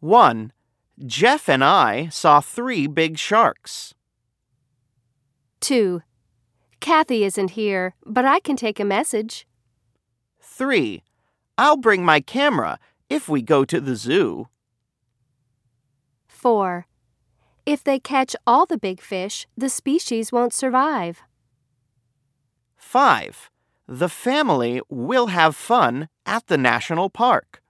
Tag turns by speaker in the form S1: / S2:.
S1: 1. Jeff and I saw three big sharks.
S2: 2. Kathy isn't here, but I can take a message.
S1: 3. I'll bring my camera if we go to the zoo.
S2: 4. If they catch all the big fish, the species won't survive.
S1: 5. The family will have fun at the national park.